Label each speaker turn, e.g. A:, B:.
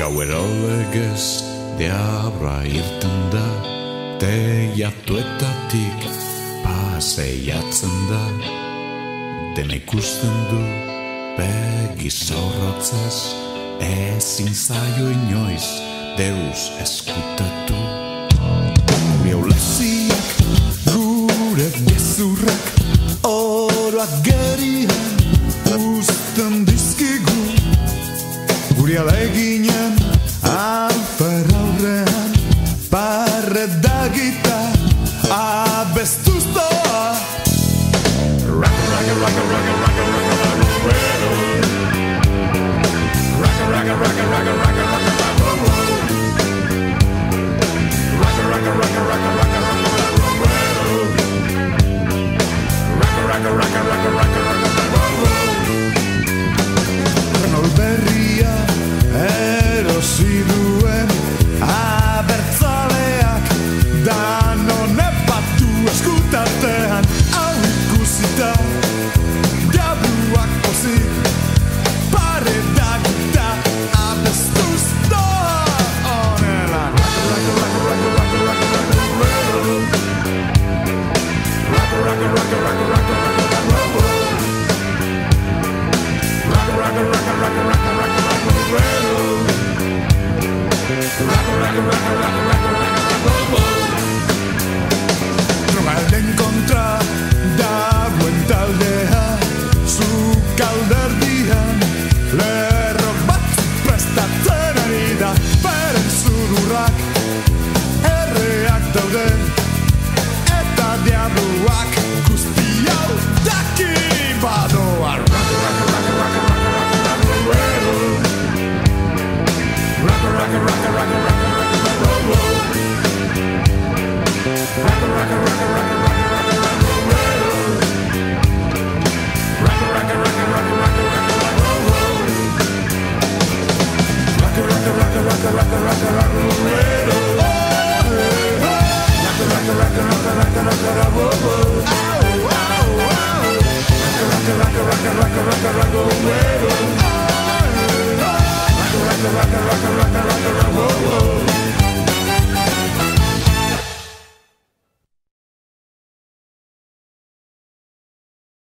A: Gauero legez deabra irten da Teiatuetatik paseiatzen da. Dena ikusten du begi zorrotzaz Ezin zaio inoiz deus eskutatu Biolaziak gure gezurrak Oroak gerian uzten dizkigu Guri aleginen alfer aurrean Parredagita abestuztoa Raka, raka, raka, raka, raka, raka, raka, raka, raka, raka, raka, raka, raka, raka, raka, raka, raka, raka, Raka, raka, raka, raka, Renol Raka, raka, raka, raka, raka, raka, Normalen kontra dagoen taldea Zuk alderdian lerro bat prestatzen ari da Beren zururrak erreak daude rock and roll.